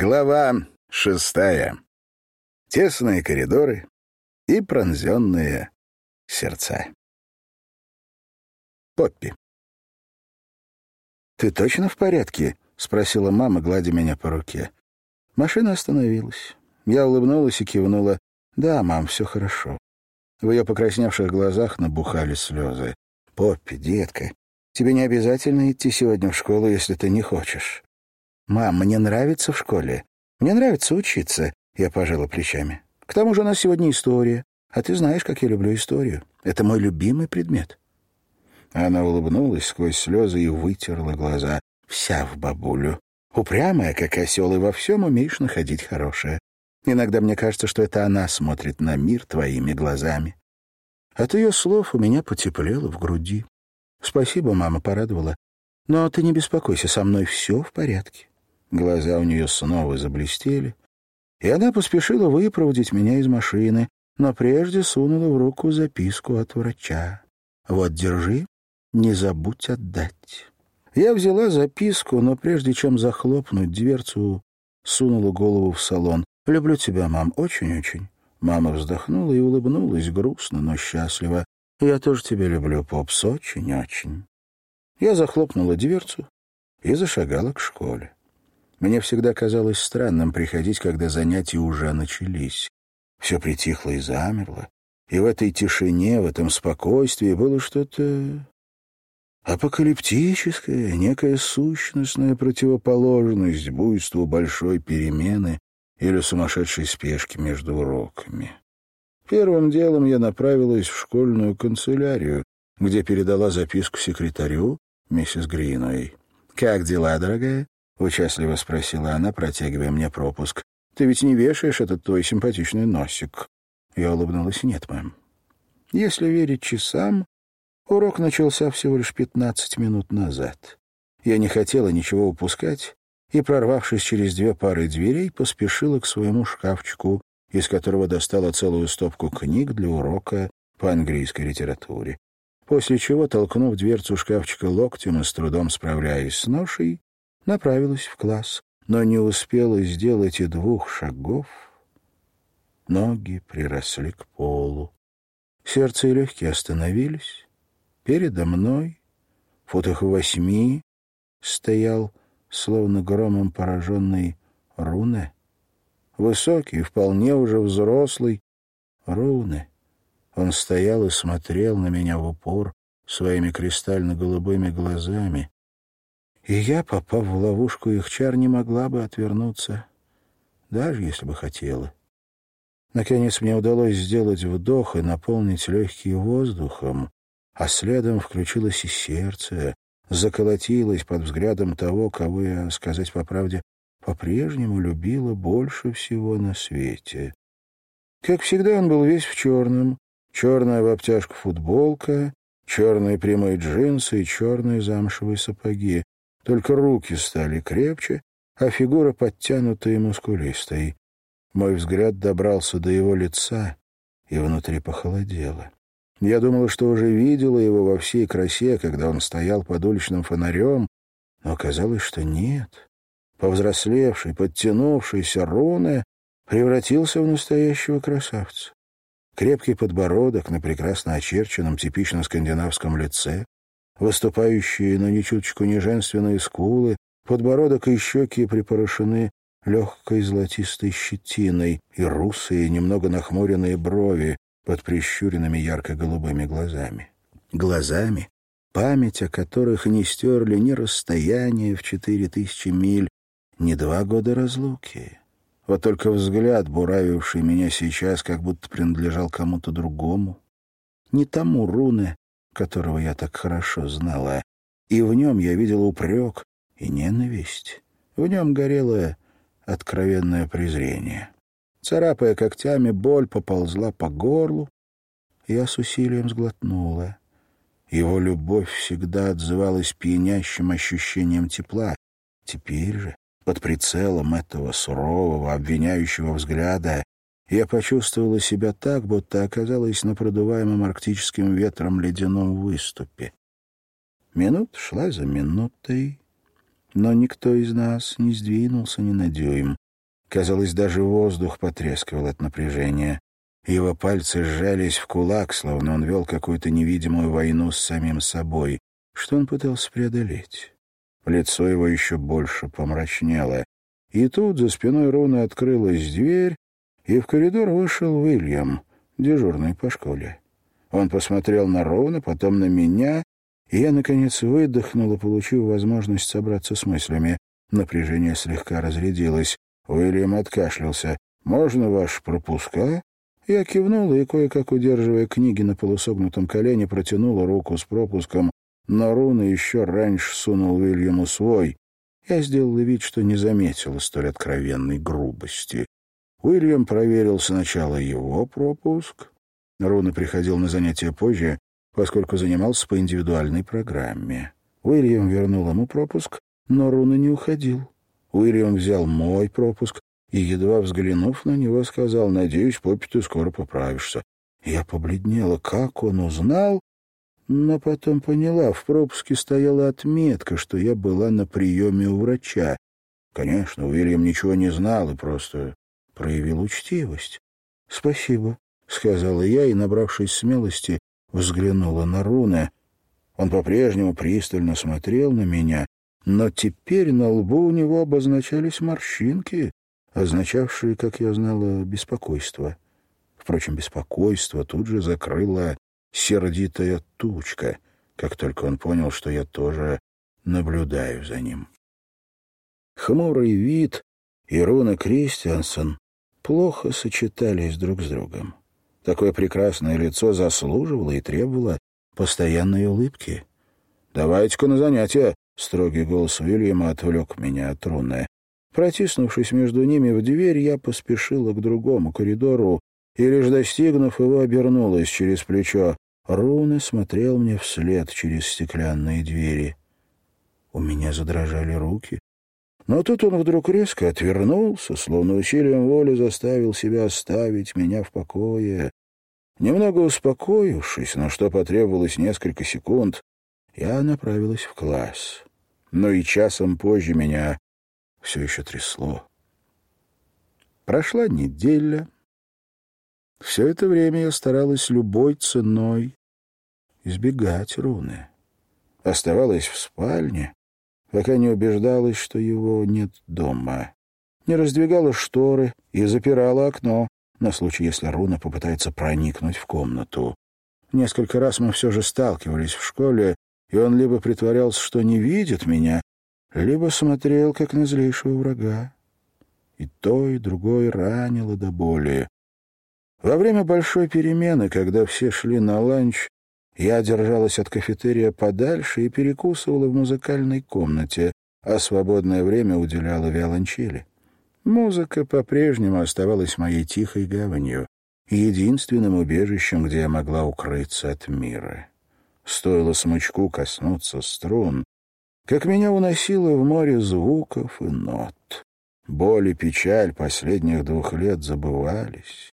Глава шестая. Тесные коридоры и пронзенные сердца. Поппи. «Ты точно в порядке?» — спросила мама, гладя меня по руке. Машина остановилась. Я улыбнулась и кивнула. «Да, мам, все хорошо». В ее покрасневших глазах набухали слезы. «Поппи, детка, тебе не обязательно идти сегодня в школу, если ты не хочешь. «Мам, мне нравится в школе. Мне нравится учиться», — я пожала плечами. «К тому же у нас сегодня история. А ты знаешь, как я люблю историю. Это мой любимый предмет». Она улыбнулась сквозь слезы и вытерла глаза. Вся в бабулю. Упрямая, как осел, и во всем умеешь находить хорошее. Иногда мне кажется, что это она смотрит на мир твоими глазами. От ее слов у меня потеплело в груди. Спасибо, мама порадовала. Но ты не беспокойся, со мной все в порядке. Глаза у нее снова заблестели, и она поспешила выпроводить меня из машины, но прежде сунула в руку записку от врача. «Вот, держи, не забудь отдать». Я взяла записку, но прежде чем захлопнуть дверцу, сунула голову в салон. «Люблю тебя, мам, очень-очень». Мама вздохнула и улыбнулась грустно, но счастливо. «Я тоже тебя люблю, Попс, очень-очень». Я захлопнула дверцу и зашагала к школе. Мне всегда казалось странным приходить, когда занятия уже начались. Все притихло и замерло, и в этой тишине, в этом спокойствии было что-то апокалиптическое, некая сущностная противоположность буйству большой перемены или сумасшедшей спешки между уроками. Первым делом я направилась в школьную канцелярию, где передала записку секретарю, миссис Гриной. «Как дела, дорогая? — участливо спросила она, протягивая мне пропуск. «Ты ведь не вешаешь этот твой симпатичный носик?» Я улыбнулась. «Нет, мэм». Если верить часам, урок начался всего лишь пятнадцать минут назад. Я не хотела ничего упускать и, прорвавшись через две пары дверей, поспешила к своему шкафчику, из которого достала целую стопку книг для урока по английской литературе. После чего, толкнув дверцу шкафчика локтем и с трудом справляясь с ношей, направилась в класс, но не успела сделать и двух шагов. Ноги приросли к полу. Сердце и легкие остановились. Передо мной, в футах восьми, стоял, словно громом пораженный, Руне. Высокий, вполне уже взрослый Руне. Он стоял и смотрел на меня в упор своими кристально-голубыми глазами. И я, попав в ловушку их чар, не могла бы отвернуться, даже если бы хотела. Наконец мне удалось сделать вдох и наполнить легкие воздухом, а следом включилось и сердце, заколотилось под взглядом того, кого я, сказать по правде, по-прежнему любила больше всего на свете. Как всегда, он был весь в черном, черная в обтяжку футболка, черные прямые джинсы и черные замшевые сапоги. Только руки стали крепче, а фигура подтянутая и мускулистой. Мой взгляд добрался до его лица, и внутри похолодело. Я думала, что уже видела его во всей красе, когда он стоял под уличным фонарем, но оказалось, что нет. Повзрослевший, подтянувшийся Руне превратился в настоящего красавца. Крепкий подбородок на прекрасно очерченном, типично скандинавском лице, выступающие, но ни чуточку не женственные скулы, подбородок и щеки припорошены легкой золотистой щетиной и русые, немного нахмуренные брови под прищуренными ярко-голубыми глазами. Глазами, память о которых не стерли ни расстояние в четыре тысячи миль, ни два года разлуки. Вот только взгляд, буравивший меня сейчас, как будто принадлежал кому-то другому. Не тому руны, которого я так хорошо знала, и в нем я видела упрек и ненависть. В нем горело откровенное презрение. Царапая когтями, боль поползла по горлу, я с усилием сглотнула. Его любовь всегда отзывалась пьянящим ощущением тепла. Теперь же, под прицелом этого сурового, обвиняющего взгляда, я почувствовала себя так, будто оказалась на продуваемом арктическим ветром ледяном выступе. Минута шла за минутой, но никто из нас не сдвинулся ни на дюйм. Казалось, даже воздух потрескивал от напряжения. Его пальцы сжались в кулак, словно он вел какую-то невидимую войну с самим собой. Что он пытался преодолеть? Лицо его еще больше помрачнело. И тут за спиной Руны открылась дверь, и в коридор вышел Уильям, дежурный по школе. Он посмотрел на Руна, потом на меня, и я, наконец, выдохнул получив возможность собраться с мыслями. Напряжение слегка разрядилось. Уильям откашлялся. «Можно ваш пропуска?» Я кивнула и, кое-как удерживая книги на полусогнутом колене, протянула руку с пропуском, но Руна еще раньше сунул Уильяму свой. Я сделала вид, что не заметила столь откровенной грубости. Уильям проверил сначала его пропуск. Руна приходил на занятия позже, поскольку занимался по индивидуальной программе. Уильям вернул ему пропуск, но Руна не уходил. Уильям взял мой пропуск и, едва взглянув на него, сказал, «Надеюсь, Поппи, ты скоро поправишься». Я побледнела. Как он узнал? Но потом поняла, в пропуске стояла отметка, что я была на приеме у врача. Конечно, Уильям ничего не знал и просто проявил учтивость. «Спасибо», — сказала я и, набравшись смелости, взглянула на Руна. Он по-прежнему пристально смотрел на меня, но теперь на лбу у него обозначались морщинки, означавшие, как я знала, беспокойство. Впрочем, беспокойство тут же закрыла сердитая тучка, как только он понял, что я тоже наблюдаю за ним. Хмурый вид и Руна Кристиансон плохо сочетались друг с другом. Такое прекрасное лицо заслуживало и требовало постоянной улыбки. «Давайте-ка на занятия!» — строгий голос Уильяма отвлек меня от руны. Протиснувшись между ними в дверь, я поспешила к другому коридору и, лишь достигнув его, обернулась через плечо. Руны смотрел мне вслед через стеклянные двери. У меня задрожали руки. Но тут он вдруг резко отвернулся, словно усилием воли заставил себя оставить меня в покое. Немного успокоившись, на что потребовалось несколько секунд, я направилась в класс. Но и часом позже меня все еще трясло. Прошла неделя. Все это время я старалась любой ценой избегать руны. Оставалась в спальне, пока не убеждалась, что его нет дома. Не раздвигала шторы и запирала окно, на случай, если Руна попытается проникнуть в комнату. Несколько раз мы все же сталкивались в школе, и он либо притворялся, что не видит меня, либо смотрел, как на злейшего врага. И то, и другое ранило до боли. Во время большой перемены, когда все шли на ланч, я держалась от кафетерия подальше и перекусывала в музыкальной комнате, а свободное время уделяла виолончели. Музыка по-прежнему оставалась моей тихой гаванью, единственным убежищем, где я могла укрыться от мира. Стоило смычку коснуться струн, как меня уносило в море звуков и нот. Боль и печаль последних двух лет забывались.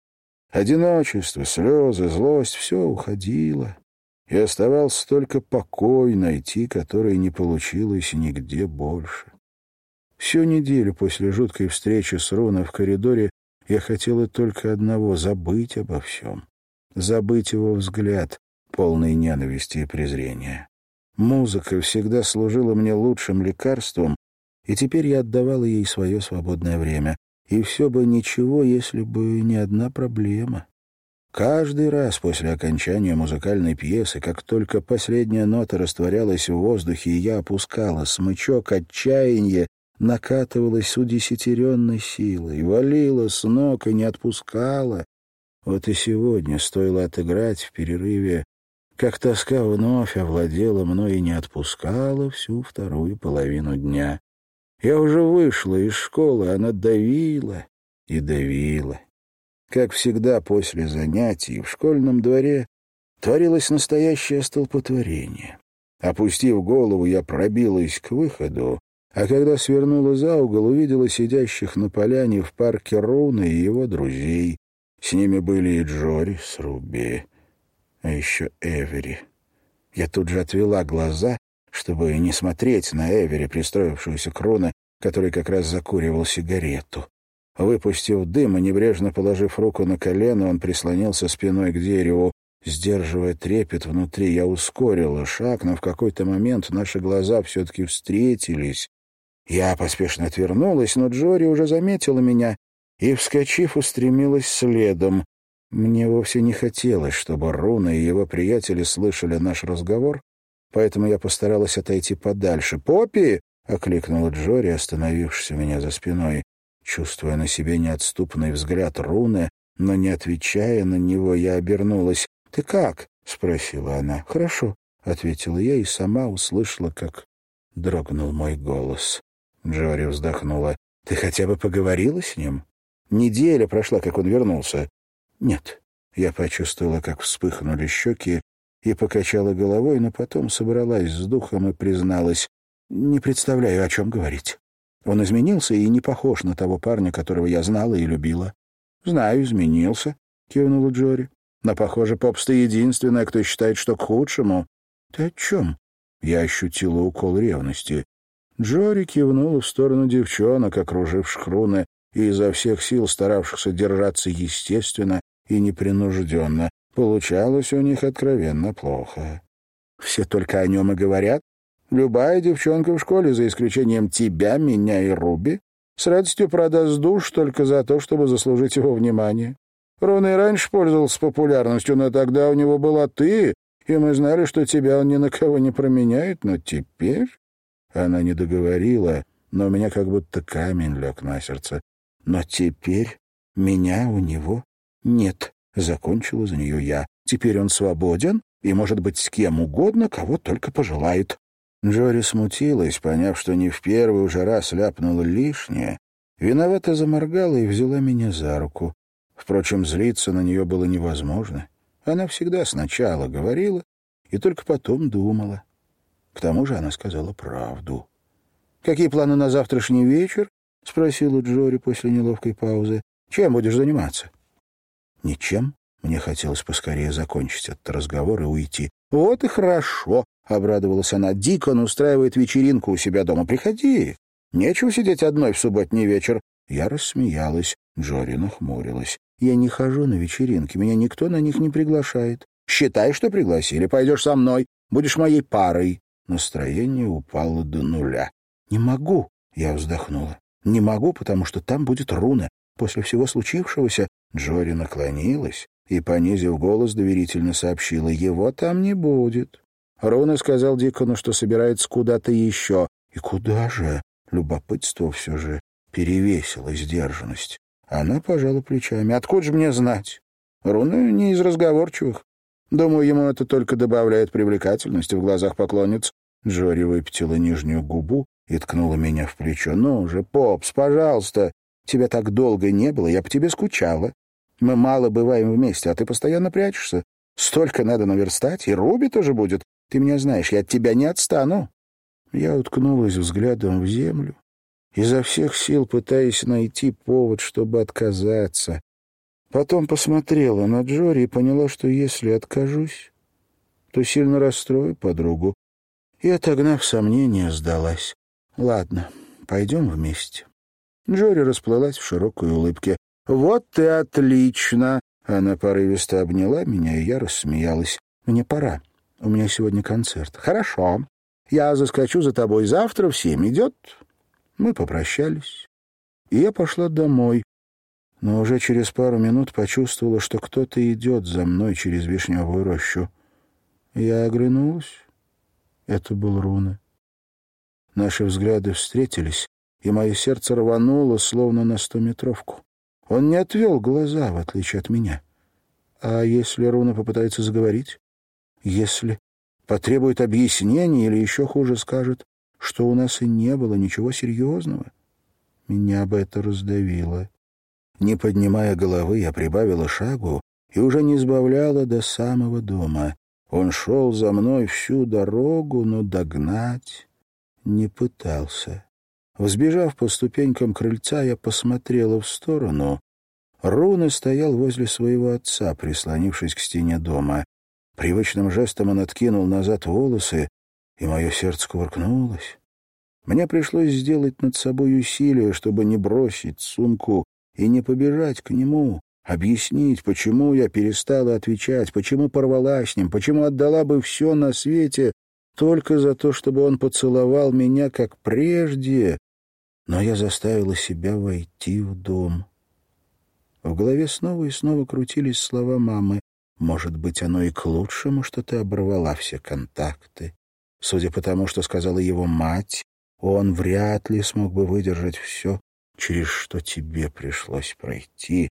Одиночество, слезы, злость — все уходило, и оставался только покой найти, который не получилось нигде больше. Всю неделю после жуткой встречи с Руна в коридоре я хотела только одного — забыть обо всем. Забыть его взгляд, полный ненависти и презрения. Музыка всегда служила мне лучшим лекарством, и теперь я отдавала ей свое свободное время. И все бы ничего, если бы не одна проблема. Каждый раз после окончания музыкальной пьесы, как только последняя нота растворялась в воздухе, и я опускала смычок отчаяния, накатывалась с удесятеренной силой, валила с ног и не отпускала. Вот и сегодня стоило отыграть в перерыве, как тоска вновь овладела мной и не отпускала всю вторую половину дня. Я уже вышла из школы, она давила и давила. Как всегда после занятий в школьном дворе творилось настоящее столпотворение. Опустив голову, я пробилась к выходу, а когда свернула за угол, увидела сидящих на поляне в парке Руна и его друзей. С ними были и Джори с Руби, а еще Эвери. Я тут же отвела глаза, чтобы не смотреть на Эвери, пристроившуюся к Руна, который как раз закуривал сигарету. Выпустив дым и небрежно положив руку на колено, он прислонился спиной к дереву. Сдерживая трепет внутри, я ускорила шаг, но в какой-то момент наши глаза все-таки встретились. Я поспешно отвернулась, но Джори уже заметила меня и, вскочив, устремилась следом. Мне вовсе не хотелось, чтобы Руна и его приятели слышали наш разговор, поэтому я постаралась отойти подальше. «Поппи!» — окликнула Джори, остановившись у меня за спиной. Чувствуя на себе неотступный взгляд Руны, но не отвечая на него, я обернулась. «Ты как?» — спросила она. «Хорошо», — ответила я и сама услышала, как дрогнул мой голос. Джори вздохнула. «Ты хотя бы поговорила с ним?» «Неделя прошла, как он вернулся». «Нет». Я почувствовала, как вспыхнули щеки, и покачала головой, но потом собралась с духом и призналась. «Не представляю, о чем говорить. Он изменился и не похож на того парня, которого я знала и любила». «Знаю, изменился», — кивнула Джори. «Но, похоже, Попс ты единственная, кто считает, что к худшему». «Ты о чем?» Я ощутила укол ревности. Джори кивнула в сторону девчонок, окруживших руны, и изо всех сил старавшихся держаться естественно и непринужденно. Получалось у них откровенно плохо. Все только о нем и говорят. Любая девчонка в школе, за исключением тебя, меня и Руби, с радостью продаст душ только за то, чтобы заслужить его внимание. Рон и раньше пользовался популярностью, но тогда у него была ты, и мы знали, что тебя он ни на кого не променяет, но теперь... Она не договорила, но у меня как будто камень лег на сердце. Но теперь меня у него нет. Закончила за нее я. Теперь он свободен и может быть с кем угодно, кого только пожелает. Джори смутилась, поняв, что не в первый уже раз ляпнула лишнее. Виновато заморгала и взяла меня за руку. Впрочем, злиться на нее было невозможно. Она всегда сначала говорила и только потом думала. К тому же она сказала правду. «Какие планы на завтрашний вечер?» — спросила Джори после неловкой паузы. «Чем будешь заниматься?» Ничем. Мне хотелось поскорее закончить этот разговор и уйти. «Вот и хорошо», — обрадовалась она. «Дикон устраивает вечеринку у себя дома. Приходи. Нечего сидеть одной в субботний вечер». Я рассмеялась. Джори нахмурилась. «Я не хожу на вечеринки. Меня никто на них не приглашает. Считай, что пригласили. Пойдешь со мной. Будешь моей парой». Настроение упало до нуля. «Не могу», — я вздохнула. «Не могу, потому что там будет руна. После всего случившегося Джори наклонилась и, понизив голос, доверительно сообщила, «Его там не будет». Руна сказал Дикону, что собирается куда-то еще. И куда же? Любопытство все же перевесило сдержанность. Она пожала плечами. «Откуда же мне знать? Руна не из разговорчивых. Думаю, ему это только добавляет привлекательности в глазах поклонниц». Джори выпятила нижнюю губу и ткнула меня в плечо. «Ну же, Попс, пожалуйста, Тебя так долго не было, я по тебе скучала. Мы мало бываем вместе, а ты постоянно прячешься. Столько надо наверстать, и Руби тоже будет. Ты меня знаешь, я от тебя не отстану». Я уткнулась взглядом в землю, изо всех сил пытаясь найти повод, чтобы отказаться. Потом посмотрела на Джори и поняла, что если откажусь, то сильно расстрою подругу. И, отогнав сомнения, сдалась. «Ладно, пойдем вместе». Джори расплылась в широкой улыбке. «Вот и отлично!» Она порывисто обняла меня, и я рассмеялась. «Мне пора. У меня сегодня концерт». «Хорошо. Я заскочу за тобой завтра в семь. Идет?» Мы попрощались, и я пошла домой, но уже через пару минут почувствовала, что кто-то идет за мной через вишневую рощу. Я оглянулась. Это был Руна. Наши взгляды встретились, и мое сердце рвануло, словно на стометровку. Он не отвел глаза, в отличие от меня. А если Руна попытается заговорить? Если потребует объяснений или еще хуже скажет, что у нас и не было ничего серьезного? Меня бы это раздавило. Не поднимая головы, я прибавила шагу и уже не избавляла до самого дома. Он шел за мной всю дорогу, но догнать не пытался. Взбежав по ступенькам крыльца, я посмотрела в сторону. Руна стоял возле своего отца, прислонившись к стене дома. Привычным жестом он откинул назад волосы, и мое сердце кувыркнулось. Мне пришлось сделать над собой усилие, чтобы не бросить сумку и не побежать к нему, объяснить, почему я перестала отвечать, почему порвала с ним, почему отдала бы все на свете только за то, чтобы он поцеловал меня, как прежде. Но я заставила себя войти в дом. В голове снова и снова крутились слова мамы. «Может быть, оно и к лучшему, что ты оборвала все контакты. Судя по тому, что сказала его мать, он вряд ли смог бы выдержать все, через что тебе пришлось пройти.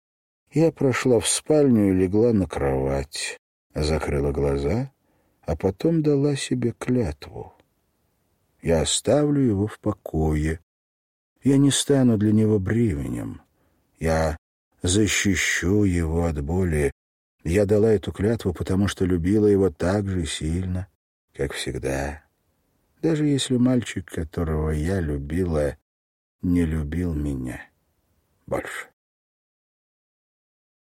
Я прошла в спальню и легла на кровать, закрыла глаза, а потом дала себе клятву. Я оставлю его в покое. Я не стану для него бременем. Я защищу его от боли. Я дала эту клятву, потому что любила его так же сильно, как всегда. Даже если мальчик, которого я любила, не любил меня больше.